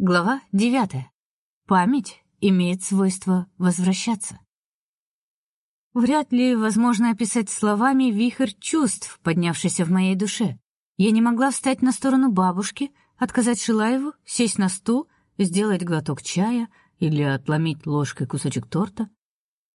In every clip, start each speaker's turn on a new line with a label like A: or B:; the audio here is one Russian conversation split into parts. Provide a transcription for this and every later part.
A: Глава девятая. Память имеет свойство возвращаться. Вряд ли возможно описать словами вихрь чувств, поднявшийся в моей душе. Я не могла встать на сторону бабушки, отказать Шилаеву, сесть на стул, сделать глоток чая или отломить ложкой кусочек торта.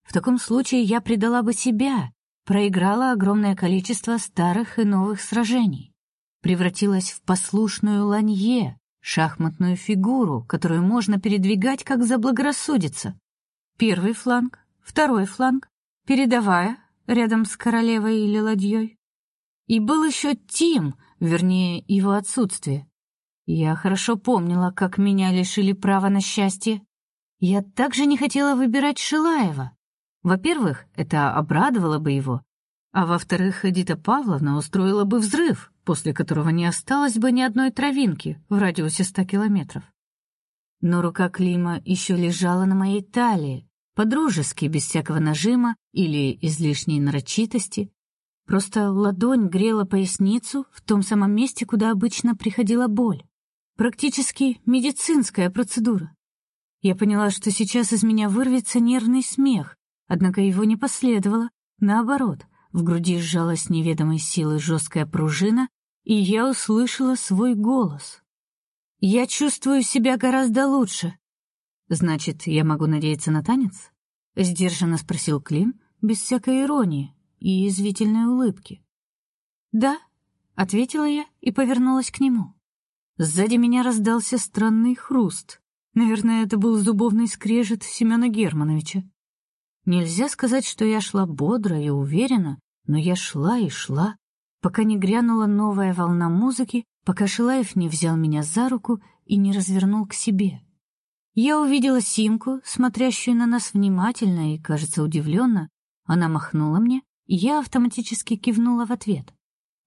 A: В таком случае я предала бы себя, проиграла огромное количество старых и новых сражений, превратилась в послушную ланье, шахматную фигуру, которую можно передвигать как заблагорассудится. Первый фланг, второй фланг, передовая рядом с королевой или ладьей. И был еще Тим, вернее, его отсутствие. Я хорошо помнила, как меня лишили права на счастье. Я также не хотела выбирать Шилаева. Во-первых, это обрадовало бы его, а во-вторых, Эдита Павловна устроила бы взрыв, после которого не осталось бы ни одной травинки в радиусе ста километров. Но рука Клима еще лежала на моей талии, по-дружески, без всякого нажима или излишней нарочитости. Просто ладонь грела поясницу в том самом месте, куда обычно приходила боль. Практически медицинская процедура. Я поняла, что сейчас из меня вырвется нервный смех, однако его не последовало, наоборот — в груди сжалась неведомой силой жесткая пружина, и я услышала свой голос. Я чувствую себя гораздо лучше. Значит, я могу надеяться на танец? сдержанно спросил Клим, без всякой иронии и извитительной улыбки. Да, ответила я и повернулась к нему. Сзади меня раздался странный хруст. Наверное, это был зубовный скрежет Семена Германовича. Нельзя сказать, что я шла бодро и уверенно, но я шла и шла, пока не грянула новая волна музыки, пока Шилаев не взял меня за руку и не развернул к себе. Я увидела Симку, смотрящую на нас внимательно и, кажется, удивленно. Она махнула мне, и я автоматически кивнула в ответ.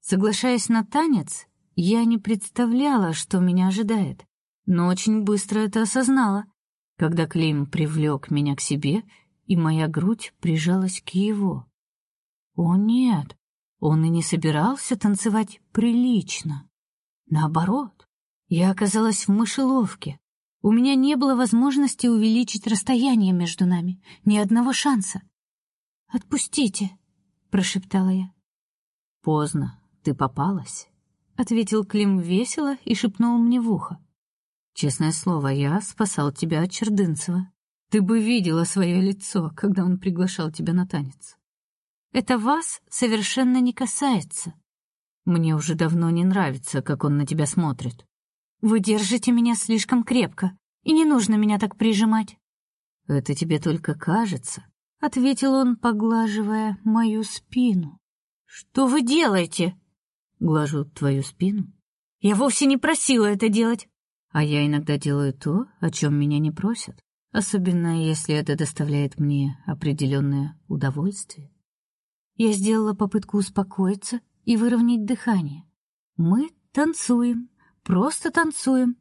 A: Соглашаясь на танец, я не представляла, что меня ожидает, но очень быстро это осознала, когда Клим привлек меня к себе, и моя грудь прижалась к его. О нет, он и не собирался танцевать прилично. Наоборот, я оказалась в мышеловке. У меня не было возможности увеличить расстояние между нами, ни одного шанса. Отпустите, прошептала я. Поздно, ты попалась, ответил Клим весело и шепнул мне в ухо. Честное слово, я спасал тебя от Чердынцева. Ты бы видела свое лицо, когда он приглашал тебя на танец. Это вас совершенно не касается. Мне уже давно не нравится, как он на тебя смотрит. Вы держите меня слишком крепко, и не нужно меня так прижимать. Это тебе только кажется, ответил он, поглаживая мою спину. Что вы делаете? Глажу твою спину. Я вовсе не просила это делать. А я иногда делаю то, о чем меня не просят, особенно если это доставляет мне определенное удовольствие. Я сделала попытку успокоиться и выровнять дыхание. Мы танцуем, просто танцуем.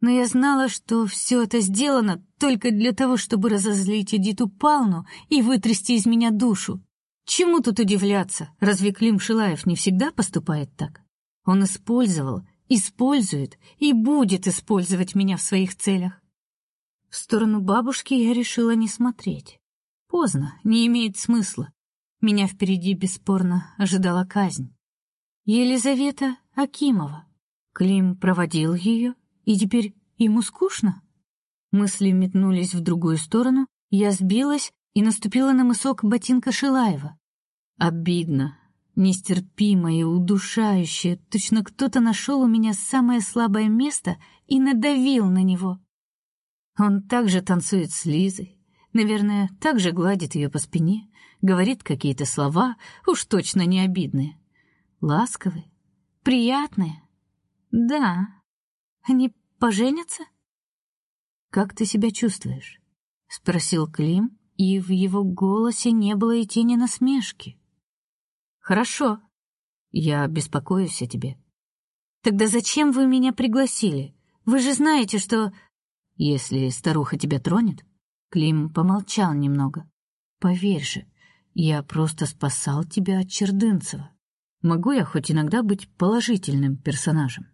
A: Но я знала, что все это сделано только для того, чтобы разозлить Эдиту Палну и вытрясти из меня душу. Чему тут удивляться? Разве Клим Шилаев не всегда поступает так? Он использовал, использует и будет использовать меня в своих целях. В сторону бабушки я решила не смотреть. Поздно, не имеет смысла. Меня впереди бесспорно ожидала казнь. Елизавета Акимова. Клим проводил ее, и теперь ему скучно. Мысли метнулись в другую сторону, я сбилась и наступила на мысок ботинка Шилаева. Обидно, нестерпимо и удушающе, точно кто-то нашел у меня самое слабое место и надавил на него. Он также танцует с Лизой, наверное, также гладит ее по спине, говорит какие-то слова, уж точно не обидные. Ласковые, приятные. Да. Они поженятся? Как ты себя чувствуешь? спросил Клим, и в его голосе не было и тени насмешки. Хорошо. Я беспокоюсь о тебе. Тогда зачем вы меня пригласили? Вы же знаете, что если старуха тебя тронет, Клим помолчал немного. Поверь же, я просто спасал тебя от Чердынцева. Могу я хоть иногда быть положительным персонажем?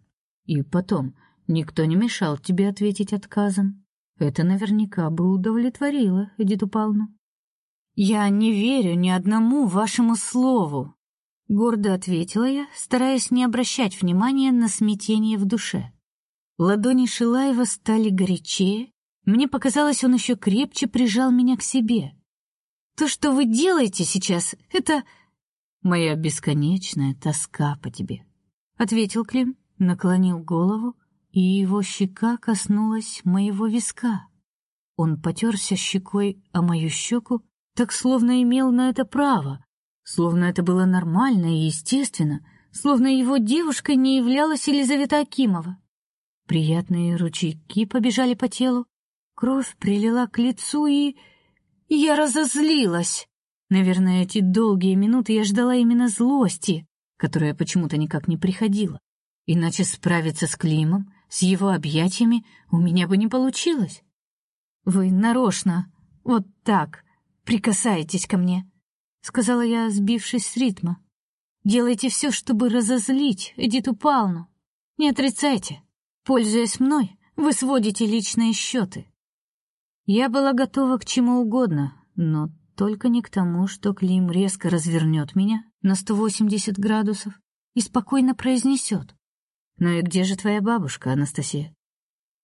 A: И потом, никто не мешал тебе ответить отказом. Это наверняка бы удовлетворило Эдиту Павловну. Я не верю ни одному вашему слову, гордо ответила я, стараясь не обращать внимания на смятение в душе. Ладони Шилаева стали горячее, мне показалось, он еще крепче прижал меня к себе. То, что вы делаете сейчас, это моя бесконечная тоска по тебе, ответил Клим, наклонил голову, и его щека коснулась моего виска. Он потерся щекой о мою щеку, так словно имел на это право, словно это было нормально и естественно, словно его девушкой не являлась Елизавета Акимова. Приятные ручейки побежали по телу, кровь прилила к лицу и я разозлилась. Наверное, эти долгие минуты я ждала именно злости, которая почему-то никак не приходила. Иначе справиться с Климом, с его объятиями у меня бы не получилось. Вы нарочно вот так прикасаетесь ко мне, сказала я, сбившись с ритма. Делайте все, чтобы разозлить Эдиту Павловну. Не отрицайте. Пользуясь мной, вы сводите личные счеты. Я была готова к чему угодно, но только не к тому, что Клим резко развернет меня на 180 градусов и спокойно произнесет. «Ну и где же твоя бабушка, Анастасия?»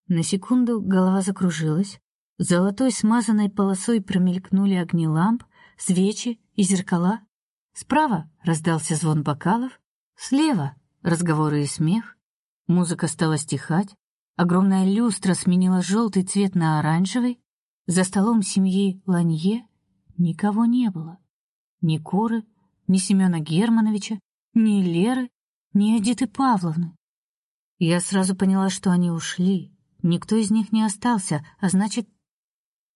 A: На секунду голова закружилась, золотой смазанной полосой промелькнули огни ламп, свечи и зеркала. Справа раздался звон бокалов, слева разговоры и смех. Музыка стала стихать, огромная люстра сменила желтый цвет на оранжевый, за столом семьи Ланье никого не было. Ни Коры, ни Семена Германовича, ни Леры, ни Эдиты Павловны. Я сразу поняла, что они ушли. Никто из них не остался, а значит,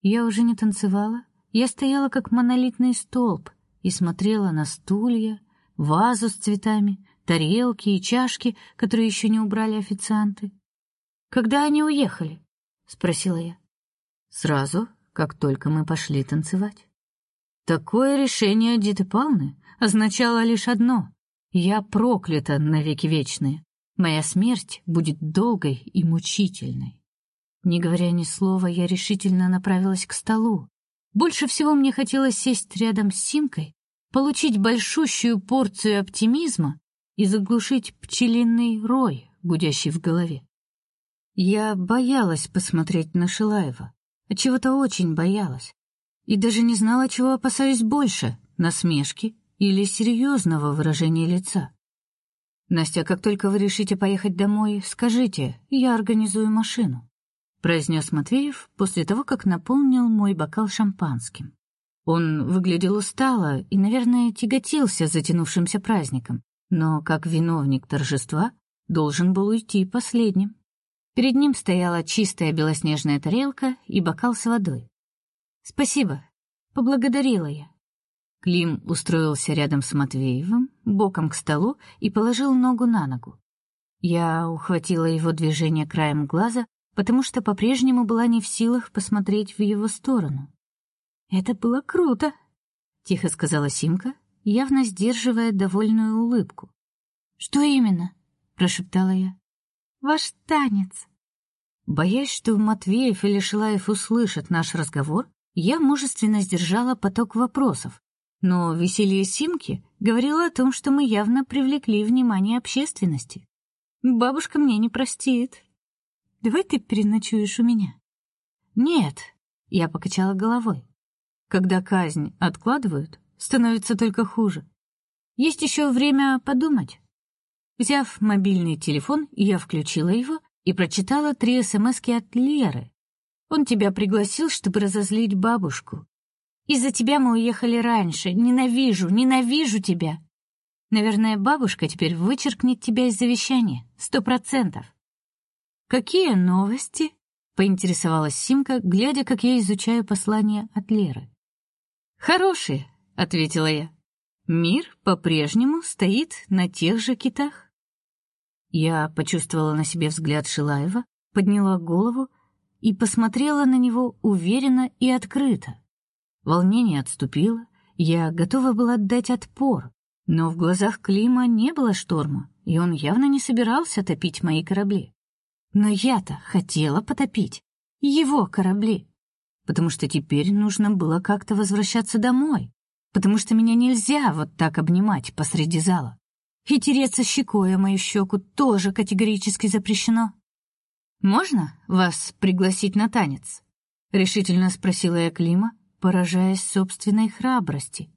A: я уже не танцевала. Я стояла как монолитный столб и смотрела на стулья, вазу с цветами, тарелки и чашки, которые еще не убрали официанты. Когда они уехали? спросила я. Сразу, как только мы пошли танцевать. Такое решение Диты Павловны означало лишь одно: я проклята навеки вечные. Моя смерть будет долгой и мучительной. Не говоря ни слова, я решительно направилась к столу. Больше всего мне хотелось сесть рядом с Симкой, получить большущую порцию оптимизма и заглушить пчелиный рой, гудящий в голове. Я боялась посмотреть на Шилаева чего-то очень боялась. И даже не знала, чего опасаюсь больше: насмешки или серьезного выражения лица. Настя, как только вы решите поехать домой, скажите, я организую машину, произнес Матвеев после того, как наполнил мой бокал шампанским. Он выглядел устало и, наверное, тяготился затянувшимся праздником, но как виновник торжества должен был уйти последним. Перед ним стояла чистая белоснежная тарелка и бокал с водой. "Спасибо", поблагодарила я. Клим устроился рядом с Матвеевым, боком к столу и положил ногу на ногу. Я ухватила его движение краем глаза, потому что по-прежнему была не в силах посмотреть в его сторону. Это было круто, тихо сказала Симка, явно сдерживая довольную улыбку. Что именно? прошептала я. Ваш танец. Боясь, что Матвеев или Шилаев услышат наш разговор, я мужественно сдержала поток вопросов. Но веселье Симки говорило о том, что мы явно привлекли внимание общественности. Бабушка мне не простит. Давай ты переночуешь у меня. Нет, я покачала головой. Когда казнь откладывают, становится только хуже. Есть еще время подумать. Взяв мобильный телефон, я включила его и прочитала три СМСки от Леры. Он тебя пригласил, чтобы разозлить бабушку. Из-за тебя мы уехали раньше. Ненавижу, ненавижу тебя. Наверное, бабушка теперь вычеркнет тебя из завещания. Сто процентов. Какие новости? Поинтересовалась Симка, глядя, как я изучаю послание от Леры. Хорошие, ответила я. Мир по-прежнему стоит на тех же китах. Я почувствовала на себе взгляд Шилаева, подняла голову и посмотрела на него уверенно и открыто. Волнение отступило, я готова была дать отпор, но в глазах Клима не было шторма, и он явно не собирался топить мои корабли. Но я-то хотела потопить его корабли, потому что теперь нужно было как-то возвращаться домой, потому что меня нельзя вот так обнимать посреди зала. И тереться щекой о мою щеку тоже категорически запрещено. «Можно вас пригласить на танец?» — решительно спросила я Клима, поражаясь собственной храбрости.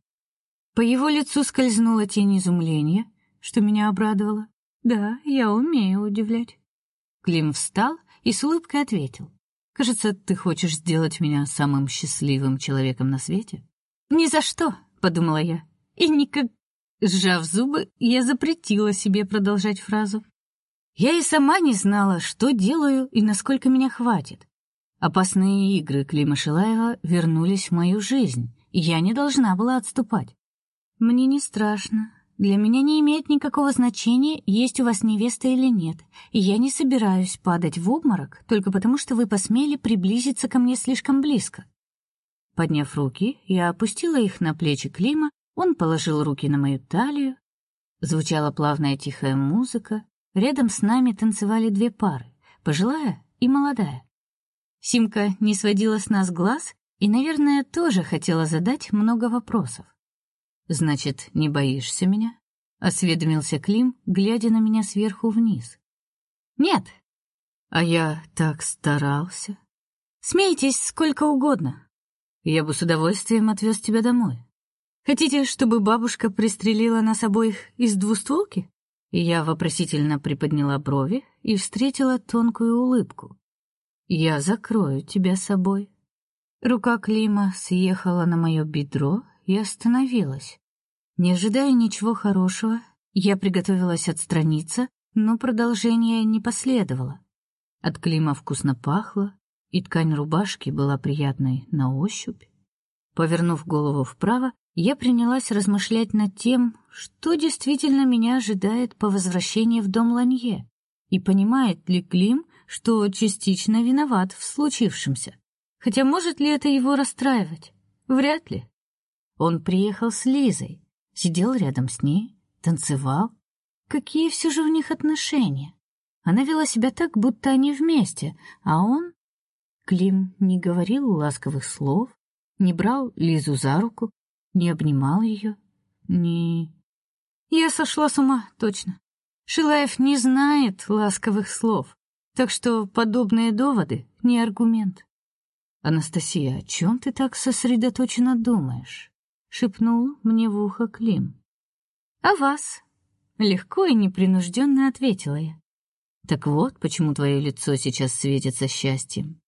A: По его лицу скользнула тень изумления, что меня обрадовало. «Да, я умею удивлять». Клим встал и с улыбкой ответил. «Кажется, ты хочешь сделать меня самым счастливым человеком на свете?» «Ни за что», — подумала я. «И никак...» Сжав зубы, я запретила себе продолжать фразу. Я и сама не знала, что делаю и насколько меня хватит. Опасные игры Клима Шилаева вернулись в мою жизнь, и я не должна была отступать. Мне не страшно. Для меня не имеет никакого значения, есть у вас невеста или нет, и я не собираюсь падать в обморок только потому, что вы посмели приблизиться ко мне слишком близко. Подняв руки, я опустила их на плечи Клима, он положил руки на мою талию. Звучала плавная тихая музыка. Рядом с нами танцевали две пары, пожилая и молодая. Симка не сводила с нас глаз и, наверное, тоже хотела задать много вопросов. Значит, не боишься меня? осведомился Клим, глядя на меня сверху вниз. Нет. А я так старался. Смейтесь сколько угодно. Я бы с удовольствием отвез тебя домой. Хотите, чтобы бабушка пристрелила нас обоих из двустволки? Я вопросительно приподняла брови и встретила тонкую улыбку. Я закрою тебя собой. Рука Клима съехала на мое бедро и остановилась. Не ожидая ничего хорошего, я приготовилась отстраниться, но продолжение не последовало. От Клима вкусно пахло, и ткань рубашки была приятной на ощупь. Повернув голову вправо, я принялась размышлять над тем, что действительно меня ожидает по возвращении в дом Ланье, и понимает ли Клим, что частично виноват в случившемся. Хотя может ли это его расстраивать? Вряд ли. Он приехал с Лизой, сидел рядом с ней, танцевал. Какие все же у них отношения? Она вела себя так, будто они вместе, а он Клим не говорил ласковых слов, не брал Лизу за руку, не обнимал ее, не Я сошла с ума, точно. Шилаев не знает ласковых слов, так что подобные доводы не аргумент. Анастасия, о чем ты так сосредоточенно думаешь? шепнул мне в ухо Клим. А вас? Легко и непринужденно ответила я. Так вот, почему твое лицо сейчас светится счастьем.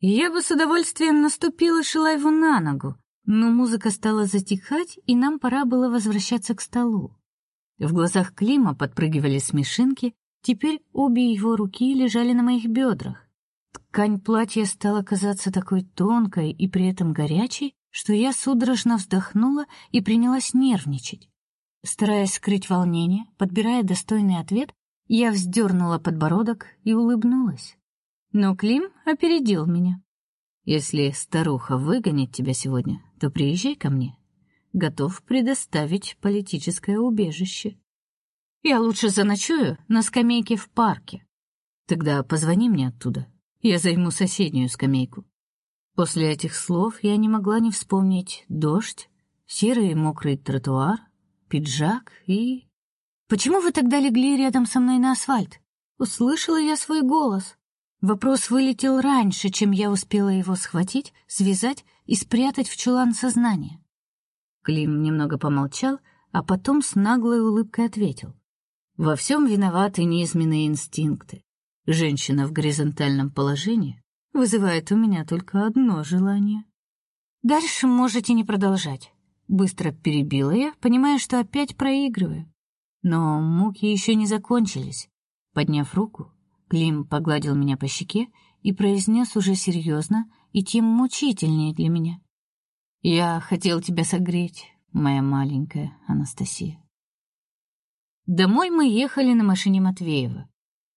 A: Я бы с удовольствием наступила Шилаеву на ногу, но музыка стала затихать, и нам пора было возвращаться к столу. В глазах Клима подпрыгивали смешинки, теперь обе его руки лежали на моих бедрах. Ткань платья стала казаться такой тонкой и при этом горячей, что я судорожно вздохнула и принялась нервничать. Стараясь скрыть волнение, подбирая достойный ответ, я вздернула подбородок и улыбнулась. Но Клим опередил меня. Если старуха выгонит тебя сегодня, то приезжай ко мне. Готов предоставить политическое убежище. Я лучше заночую на скамейке в парке. Тогда позвони мне оттуда. Я займу соседнюю скамейку. После этих слов я не могла не вспомнить дождь, серый мокрый тротуар, пиджак и Почему вы тогда легли рядом со мной на асфальт? Услышала я свой голос. Вопрос вылетел раньше, чем я успела его схватить, связать и спрятать в чулан сознания. Клим немного помолчал, а потом с наглой улыбкой ответил: "Во всем виноваты неизменные инстинкты. Женщина в горизонтальном положении вызывает у меня только одно желание. Дальше можете не продолжать. Быстро перебила я, понимая, что опять проигрываю. Но муки еще не закончились. Подняв руку, Клим погладил меня по щеке и произнес уже серьезно и тем мучительнее для меня: "Я хотел тебя согреть, моя маленькая Анастасия". Домой мы ехали на машине Матвеева.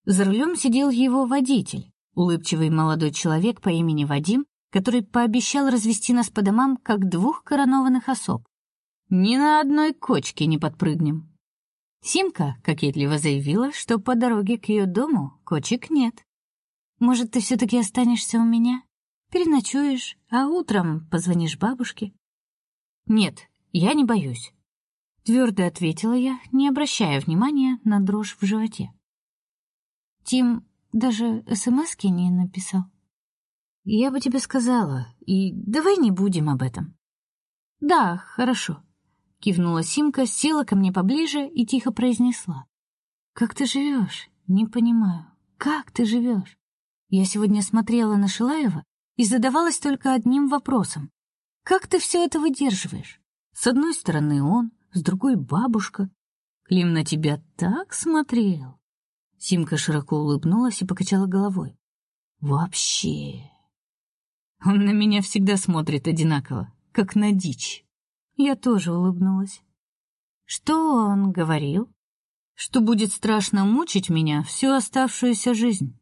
A: За рулем сидел его водитель улыбчивый молодой человек по имени Вадим, который пообещал развести нас по домам как двух коронованных особ. Ни на одной кочке не подпрыгнем. Симка кокетливо заявила, что по дороге к ее дому кочек нет. Может, ты все таки останешься у меня? Переночуешь, а утром позвонишь бабушке? Нет, я не боюсь, твердо ответила я, не обращая внимания на дрожь в животе. Тим даже СМСки не написал. Я бы тебе сказала, и давай не будем об этом. Да, хорошо, кивнула Симка, села ко мне поближе и тихо произнесла: Как ты живешь? Не понимаю. Как ты живешь? Я сегодня смотрела на Шилаева и задавалась только одним вопросом: как ты все это выдерживаешь? С одной стороны он, с другой бабушка. Клим на тебя так смотрел. Симка широко улыбнулась и покачала головой. Вообще. Он на меня всегда смотрит одинаково, как на дичь. Я тоже улыбнулась. Что он говорил? Что будет страшно мучить меня всю оставшуюся жизнь.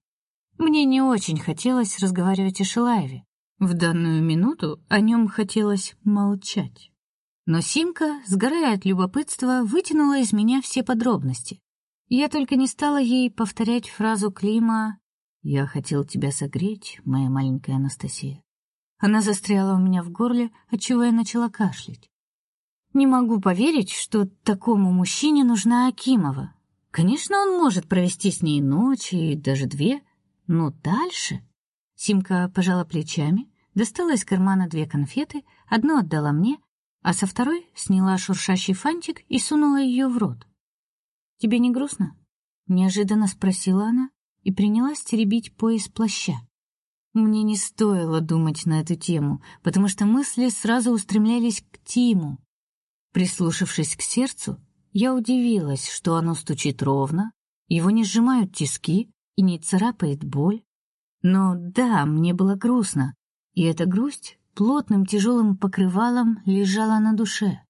A: Мне не очень хотелось разговаривать о Шилаеве. В данную минуту о нем хотелось молчать. Но Симка, сгорая от любопытства, вытянула из меня все подробности. Я только не стала ей повторять фразу Клима «Я хотел тебя согреть, моя маленькая Анастасия». Она застряла у меня в горле, отчего я начала кашлять. Не могу поверить, что такому мужчине нужна Акимова. Конечно, он может провести с ней ночь и даже две, но дальше... Симка пожала плечами, достала из кармана две конфеты, одну отдала мне, а со второй сняла шуршащий фантик и сунула ее в рот. Тебе не грустно? неожиданно спросила она и принялась теребить пояс плаща. Мне не стоило думать на эту тему, потому что мысли сразу устремлялись к Тиму. Прислушавшись к сердцу, я удивилась, что оно стучит ровно, его не сжимают тиски и не царапает боль. Но да, мне было грустно, и эта грусть плотным тяжелым покрывалом лежала на душе.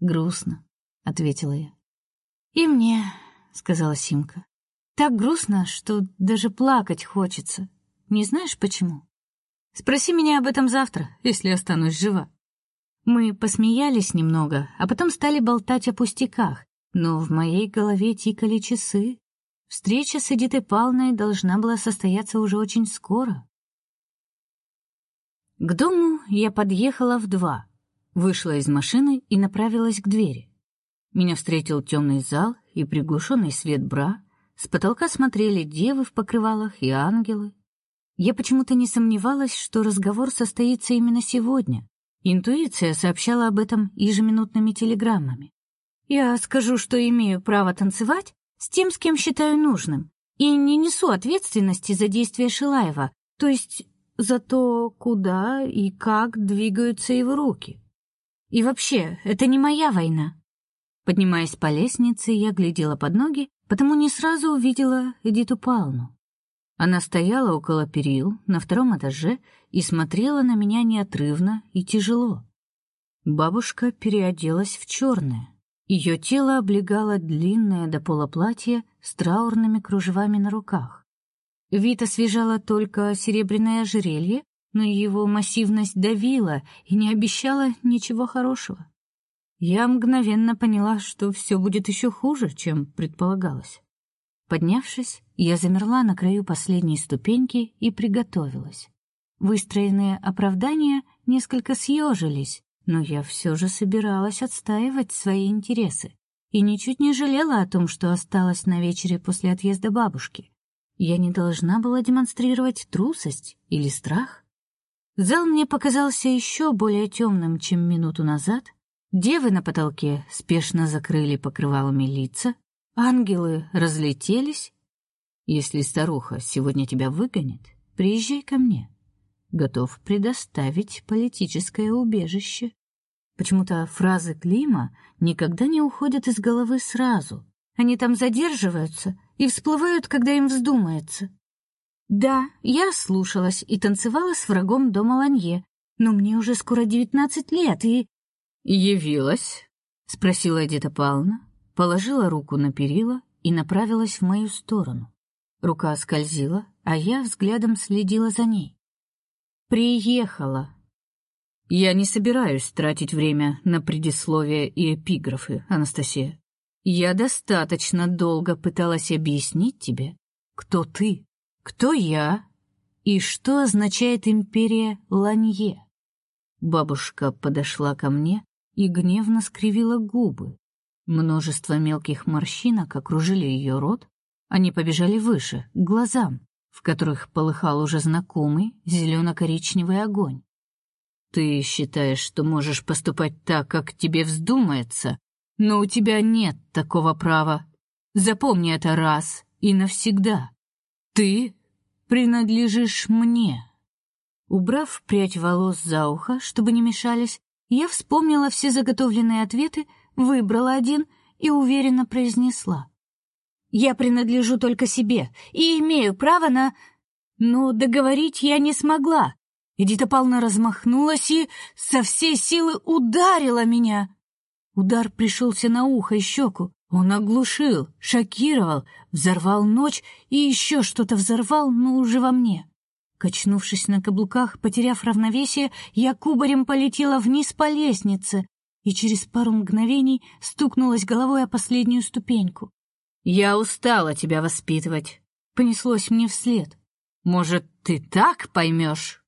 A: Грустно, ответила я. И мне, сказала Симка. Так грустно, что даже плакать хочется. Не знаешь почему? Спроси меня об этом завтра, если останусь жива. Мы посмеялись немного, а потом стали болтать о пустяках, но в моей голове тикали часы. Встреча с Эдитой Павловной должна была состояться уже очень скоро. К дому я подъехала в два, вышла из машины и направилась к двери. Меня встретил темный зал и приглушенный свет бра. С потолка смотрели девы в покрывалах и ангелы. Я почему-то не сомневалась, что разговор состоится именно сегодня. Интуиция сообщала об этом ежеминутными телеграммами. Я скажу, что имею право танцевать, с тем, с кем считаю нужным, и не несу ответственности за действия Шилаева, то есть за то, куда и как двигаются его руки. И вообще, это не моя война. Поднимаясь по лестнице, я глядела под ноги, потому не сразу увидела Эдиту Павловну. Она стояла около перил на втором этаже и смотрела на меня неотрывно и тяжело. Бабушка переоделась в черное. Ее тело облегало длинное до пола платье с траурными кружевами на руках. Вид освежало только серебряное ожерелье, но его массивность давила и не обещала ничего хорошего. Я мгновенно поняла, что все будет еще хуже, чем предполагалось. Поднявшись, я замерла на краю последней ступеньки и приготовилась. Выстроенные оправдания несколько съежились, но я все же собиралась отстаивать свои интересы и ничуть не жалела о том, что осталась на вечере после отъезда бабушки. Я не должна была демонстрировать трусость или страх. Зал мне показался еще более темным, чем минуту назад. Девы на потолке спешно закрыли покрывалами лица, ангелы разлетелись. Если старуха сегодня тебя выгонит, приезжай ко мне готов предоставить политическое убежище. Почему-то фразы Клима никогда не уходят из головы сразу. Они там задерживаются и всплывают, когда им вздумается. Да, я слушалась и танцевала с врагом дома Ланье, но мне уже скоро девятнадцать лет, и... «Явилась?» — спросила Эдита Павловна, положила руку на перила и направилась в мою сторону. Рука скользила, а я взглядом следила за ней. Приехала. Я не собираюсь тратить время на предисловия и эпиграфы, Анастасия. Я достаточно долго пыталась объяснить тебе, кто ты, кто я и что означает империя Ланье. Бабушка подошла ко мне и гневно скривила губы. Множество мелких морщинок окружили ее рот, они побежали выше, к глазам, в которых полыхал уже знакомый зелено-коричневый огонь. Ты считаешь, что можешь поступать так, как тебе вздумается, но у тебя нет такого права. Запомни это раз и навсегда. Ты принадлежишь мне. Убрав прядь волос за ухо, чтобы не мешались, я вспомнила все заготовленные ответы, выбрала один и уверенно произнесла: "Я принадлежу только себе и имею право на Но договорить я не смогла. Эдита Павловна размахнулась и со всей силы ударила меня. Удар пришелся на ухо и щеку. Он оглушил, шокировал, взорвал ночь и еще что-то взорвал, но уже во мне. Качнувшись на каблуках, потеряв равновесие, я кубарем полетела вниз по лестнице и через пару мгновений стукнулась головой о последнюю ступеньку. «Я устала тебя воспитывать», — понеслось мне вслед. «Может, ты так поймешь?»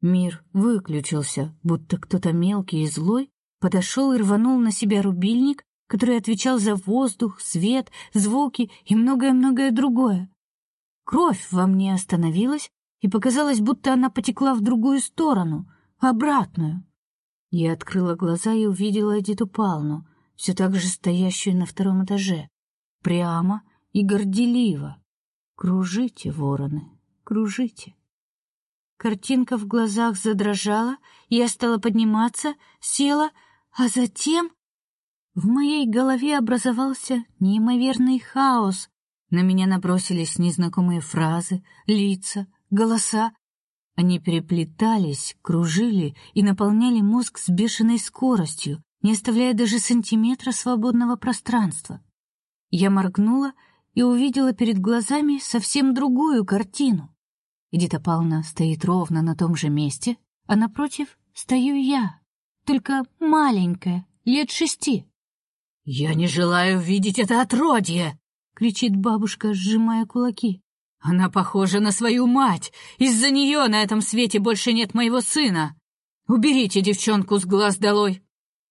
A: Мир выключился, будто кто-то мелкий и злой подошел и рванул на себя рубильник, который отвечал за воздух, свет, звуки и многое-многое другое. Кровь во мне остановилась, и показалось, будто она потекла в другую сторону, обратную. Я открыла глаза и увидела Эдиту Палну, все так же стоящую на втором этаже, прямо и горделиво. Кружите, вороны, кружите. Картинка в глазах задрожала, я стала подниматься, села, а затем в моей голове образовался неимоверный хаос. На меня набросились незнакомые фразы, лица, голоса. Они переплетались, кружили и наполняли мозг с бешеной скоростью, не оставляя даже сантиметра свободного пространства. Я моргнула и увидела перед глазами совсем другую картину. Эдита Павловна стоит ровно на том же месте, а напротив стою я, только маленькая, лет шести. «Я не желаю видеть это отродье!» — кричит бабушка, сжимая кулаки. «Она похожа на свою мать! Из-за нее на этом свете больше нет моего сына! Уберите девчонку с глаз долой!»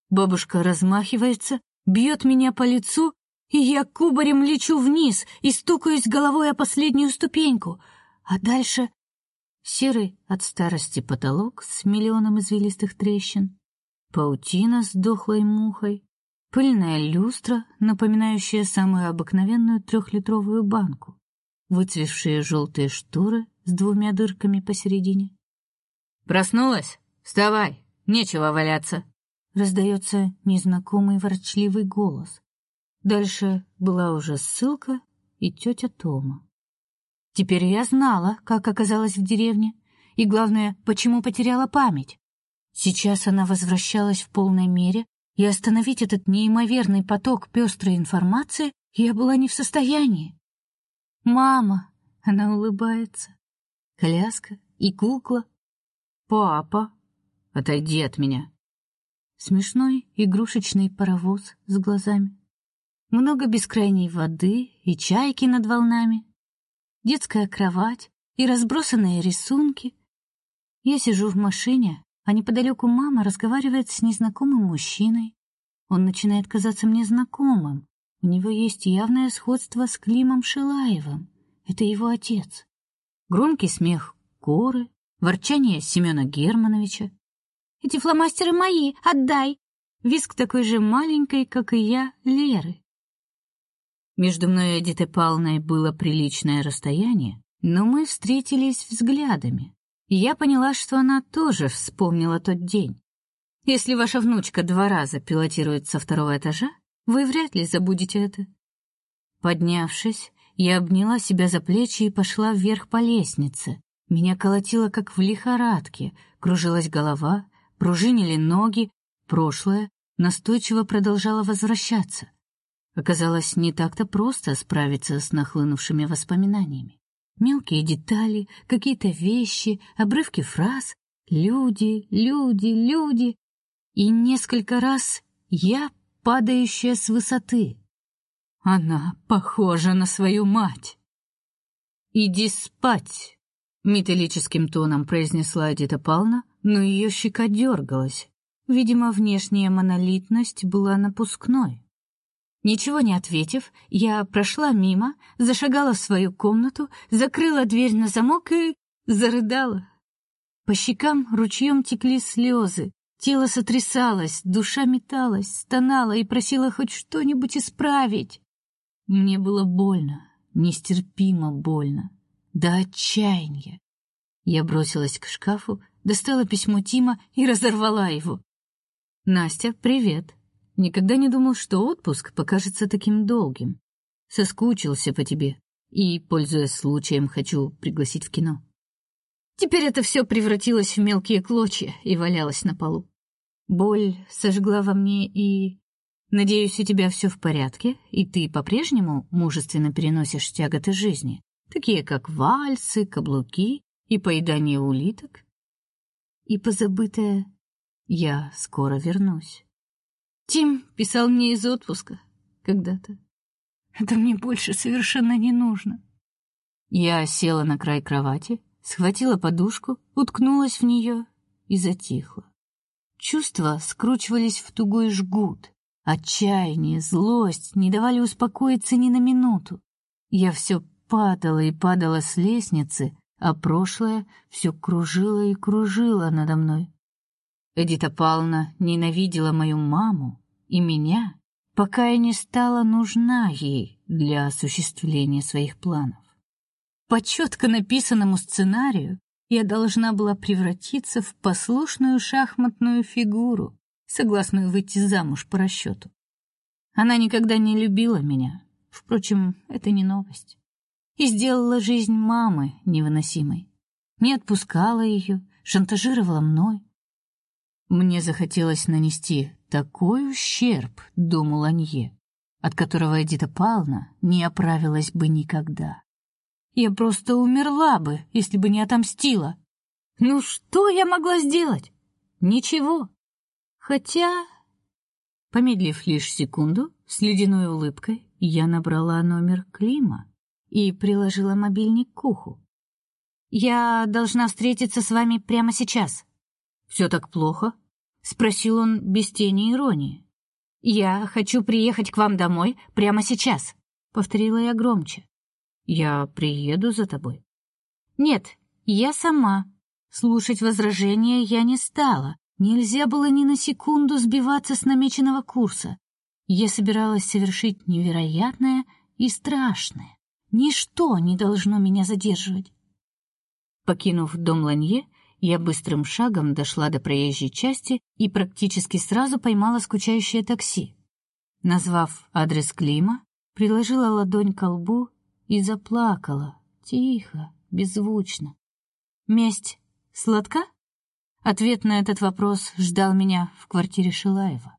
A: Бабушка размахивается, бьет меня по лицу, и я кубарем лечу вниз и стукаюсь головой о последнюю ступеньку, а дальше серый от старости потолок с миллионом извилистых трещин, паутина с дохлой мухой, пыльная люстра, напоминающая самую обыкновенную трехлитровую банку, выцвевшие желтые шторы с двумя дырками посередине. Проснулась? Вставай, нечего валяться, раздается незнакомый ворчливый голос. Дальше была уже ссылка и тетя Тома. Теперь я знала, как оказалась в деревне, и главное, почему потеряла память. Сейчас она возвращалась в полной мере, и остановить этот неимоверный поток пестрой информации я была не в состоянии. Мама, она улыбается. Коляска и кукла. Папа, отойди от меня. Смешной игрушечный паровоз с глазами. Много бескрайней воды и чайки над волнами. Детская кровать и разбросанные рисунки. Я сижу в машине, а неподалеку мама разговаривает с незнакомым мужчиной. Он начинает казаться мне знакомым. У него есть явное сходство с Климом Шилаевым. Это его отец. Громкий смех Коры, ворчание Семена Германовича. «Эти фломастеры мои, отдай!» Виск такой же маленькой, как и я, Леры. Между мной и Эдитой Павловной было приличное расстояние, но мы встретились взглядами я поняла, что она тоже вспомнила тот день. Если ваша внучка два раза пилотирует со второго этажа, вы вряд ли забудете это. Поднявшись, я обняла себя за плечи и пошла вверх по лестнице. Меня колотило как в лихорадке, кружилась голова, пружинили ноги, прошлое настойчиво продолжало возвращаться. Оказалось, не так-то просто справиться с нахлынувшими воспоминаниями. Мелкие детали, какие-то вещи, обрывки фраз, люди, люди, люди. И несколько раз я, падающая с высоты. Она похожа на свою мать. Иди спать, металлическим тоном произнесла Эдита Павловна, но ее щека дергалась. Видимо, внешняя монолитность была напускной. Ничего не ответив, я прошла мимо, зашагала в свою комнату, закрыла дверь на замок и зарыдала. По щекам ручьем текли слезы, тело сотрясалось, душа металась, стонала и просила хоть что-нибудь исправить. Мне было больно, нестерпимо больно, до отчаяния. Я бросилась к шкафу, достала письмо Тима и разорвала его. Настя, привет. Никогда не думал, что отпуск покажется таким долгим. Соскучился по тебе и, пользуясь случаем, хочу пригласить в кино. Теперь это все превратилось в мелкие клочья и валялось на полу. Боль сожгла во мне и Надеюсь, у тебя все в порядке, и ты по-прежнему мужественно переносишь тяготы жизни, такие как вальсы, каблуки и поедание улиток. И позабытое «я скоро вернусь». Тим писал мне из отпуска когда-то. Это мне больше совершенно не нужно. Я села на край кровати, схватила подушку, уткнулась в нее и затихла. Чувства скручивались в тугой жгут, Отчаяние, злость не давали успокоиться ни на минуту. Я все падала и падала с лестницы, а прошлое все кружило и кружило надо мной. Эдита Павловна ненавидела мою маму и меня, пока я не стала нужна ей для осуществления своих планов. По четко написанному сценарию я должна была превратиться в послушную шахматную фигуру, согласную выйти замуж по расчету. Она никогда не любила меня. Впрочем, это не новость. И сделала жизнь мамы невыносимой. Не отпускала ее, шантажировала мной. Мне захотелось нанести такой ущерб, думал Анье, от которого Эдита Павловна не оправилась бы никогда. Я просто умерла бы, если бы не отомстила. Ну что я могла сделать? Ничего. Хотя, помедлив лишь секунду, с ледяной улыбкой я набрала номер Клима и приложила мобильник к уху. Я должна встретиться с вами прямо сейчас. Все так плохо? спросил он без тени иронии. Я хочу приехать к вам домой прямо сейчас, повторила я громче. Я приеду за тобой. Нет, я сама. Слушать возражения я не стала, Нельзя было ни на секунду сбиваться с намеченного курса. Я собиралась совершить невероятное и страшное. Ничто не должно меня задерживать. Покинув дом Ланье, я быстрым шагом дошла до проезжей части и практически сразу поймала скучающее такси. Назвав адрес Клима, приложила ладонь к лбу и заплакала, тихо, беззвучно. Месть сладка? Ответ на этот вопрос ждал меня в квартире Шилаева.